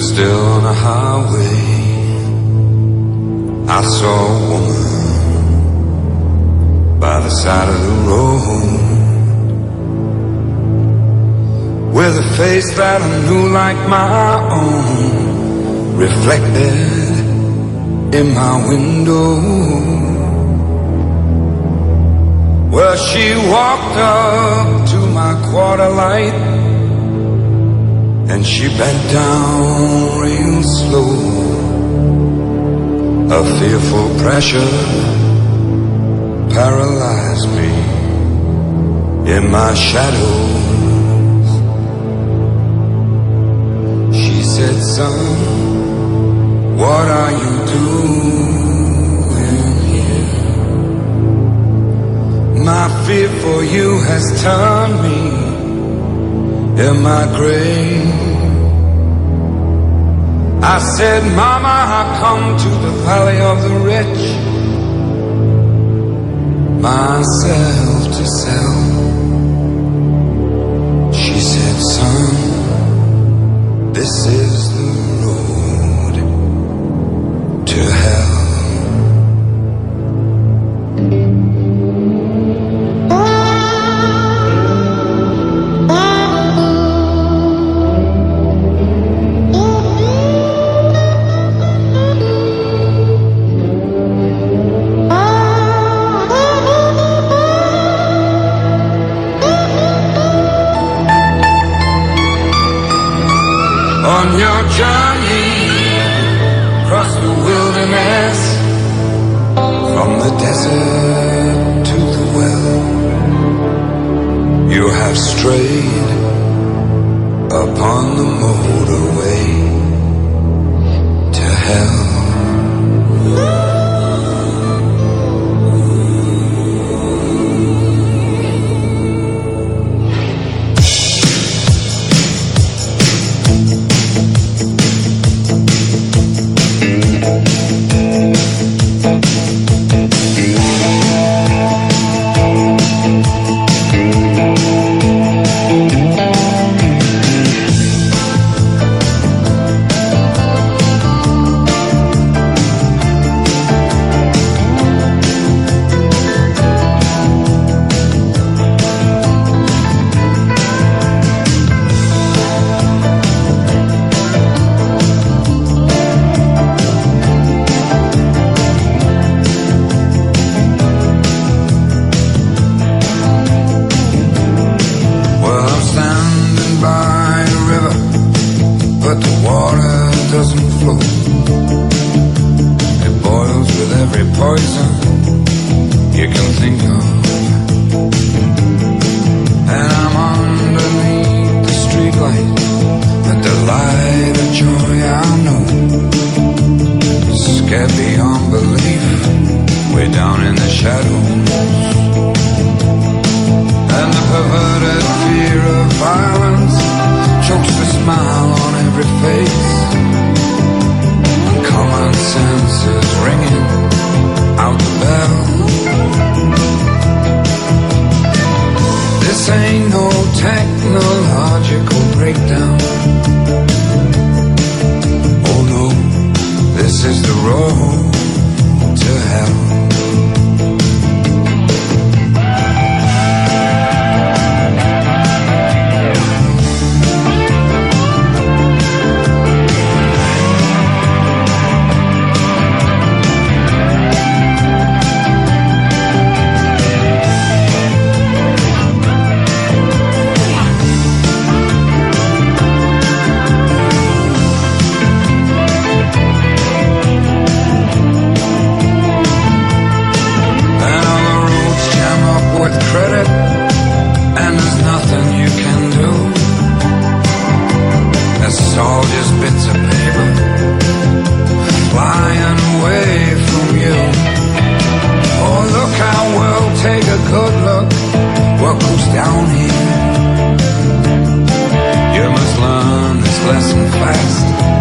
still on a highway. I saw a woman by the side of the road with a face that I knew like my own, reflected in my window. Well, she walked up to my quarter light and she bent down real slow. A fearful pressure paralyzed me in my shadows. She said, son, what are you doing here? My fear for you has turned me in my grave. I said, Mama, I come to the valley of the rich, myself to sell. She said, Son, this is road fast.